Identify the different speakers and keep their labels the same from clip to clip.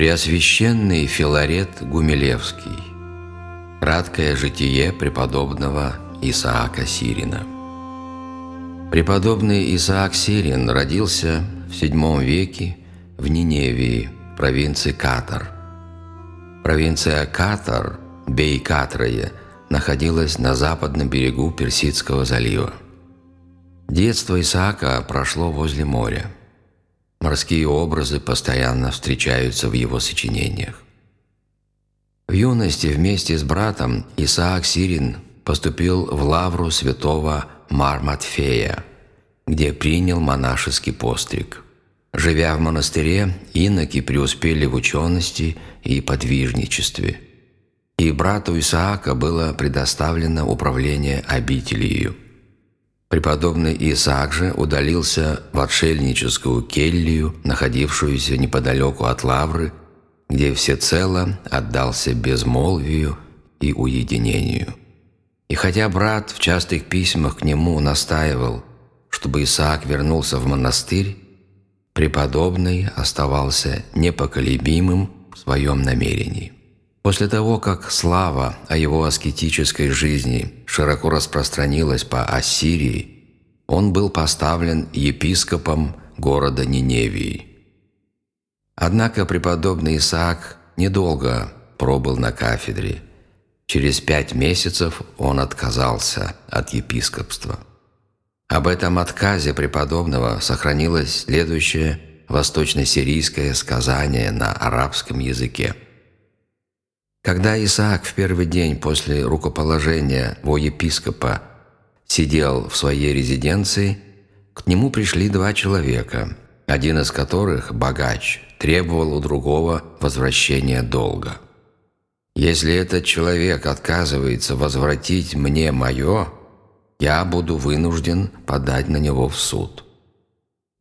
Speaker 1: Преосвященный Филарет Гумилевский. Краткое житие преподобного Исаака Сирина. Преподобный Исаак Сирин родился в VII веке в Ниневии, провинции Катар. Провинция Катар, Бей-Катрае, находилась на западном берегу Персидского залива. Детство Исаака прошло возле моря – Морские образы постоянно встречаются в его сочинениях. В юности вместе с братом Исаак Сирин поступил в лавру святого Марматфея, где принял монашеский постриг. Живя в монастыре, иноки преуспели в учености и подвижничестве. И брату Исаака было предоставлено управление обителью. Преподобный Исаак же удалился в отшельническую келью, находившуюся неподалеку от Лавры, где всецело отдался безмолвию и уединению. И хотя брат в частых письмах к нему настаивал, чтобы Исаак вернулся в монастырь, преподобный оставался непоколебимым в своем намерении. После того, как слава о его аскетической жизни широко распространилась по Ассирии, он был поставлен епископом города Ниневии. Однако преподобный Исаак недолго пробыл на кафедре. Через пять месяцев он отказался от епископства. Об этом отказе преподобного сохранилось следующее восточно-сирийское сказание на арабском языке – когда Исаак в первый день после рукоположения во епископа сидел в своей резиденции, к нему пришли два человека, один из которых, богач, требовал у другого возвращения долга. «Если этот человек отказывается возвратить мне мое, я буду вынужден подать на него в суд».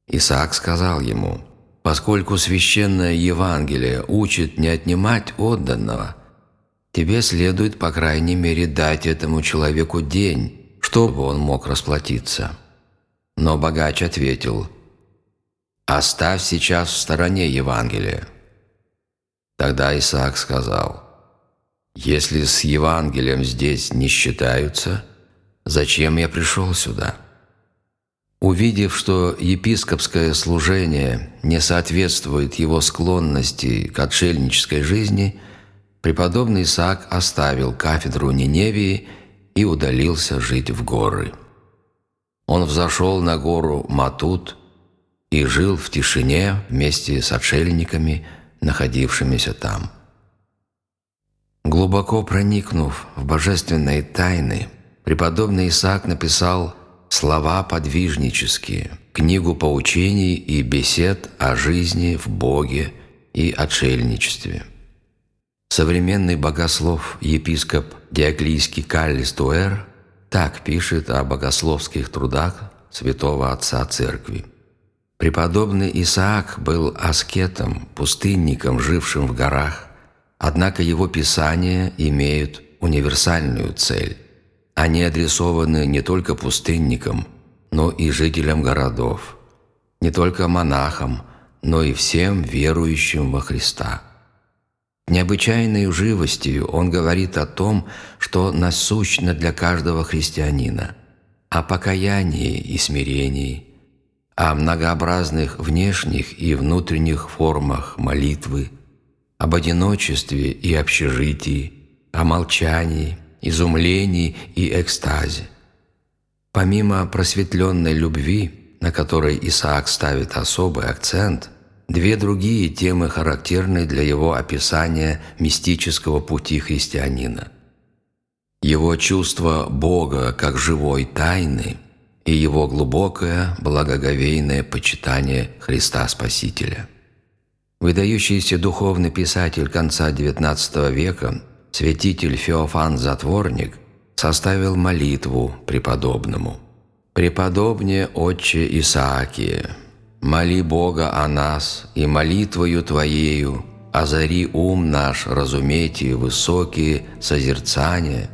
Speaker 1: Исаак сказал ему, «Поскольку священное Евангелие учит не отнимать отданного, Тебе следует, по крайней мере, дать этому человеку день, чтобы он мог расплатиться». Но богач ответил, «Оставь сейчас в стороне Евангелие». Тогда Исаак сказал, «Если с Евангелием здесь не считаются, зачем я пришел сюда?» Увидев, что епископское служение не соответствует его склонности к отшельнической жизни – преподобный Исаак оставил кафедру Ниневии и удалился жить в горы. Он взошел на гору Матут и жил в тишине вместе с отшельниками, находившимися там. Глубоко проникнув в божественные тайны, преподобный Исаак написал слова подвижнические, книгу поучений и бесед о жизни в Боге и отшельничестве – Современный богослов епископ Диоклийский Каллис так пишет о богословских трудах святого отца церкви. Преподобный Исаак был аскетом, пустынником, жившим в горах, однако его писания имеют универсальную цель. Они адресованы не только пустынникам, но и жителям городов, не только монахам, но и всем верующим во Христа – Необычайной живостью он говорит о том, что насущно для каждого христианина, о покаянии и смирении, о многообразных внешних и внутренних формах молитвы, об одиночестве и общежитии, о молчании, изумлении и экстазе. Помимо просветленной любви, на которой Исаак ставит особый акцент – Две другие темы характерны для его описания мистического пути христианина. Его чувство Бога как живой тайны и его глубокое благоговейное почитание Христа Спасителя. Выдающийся духовный писатель конца XIX века, святитель Феофан Затворник, составил молитву преподобному. «Преподобнее Отче Исаакия, Моли Бога о нас, и молитвою Твоею озари ум наш разуметь высокие созерцания,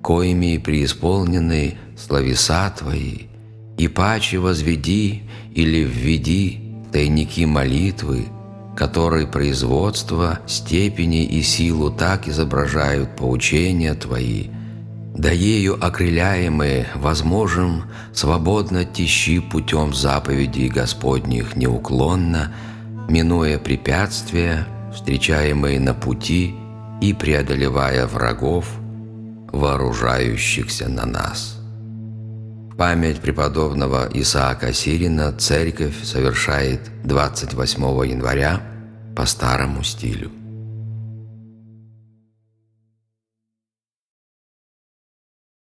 Speaker 1: коими преисполнены словеса Твои, и паче возведи или введи тайники молитвы, который производство, степени и силу так изображают поучения Твои, да ею окрыляемые возможем свободно тещи путем заповедей Господних неуклонно, минуя препятствия, встречаемые на пути и преодолевая врагов, вооружающихся на нас. В память преподобного Исаака Сирина церковь совершает 28 января по старому стилю.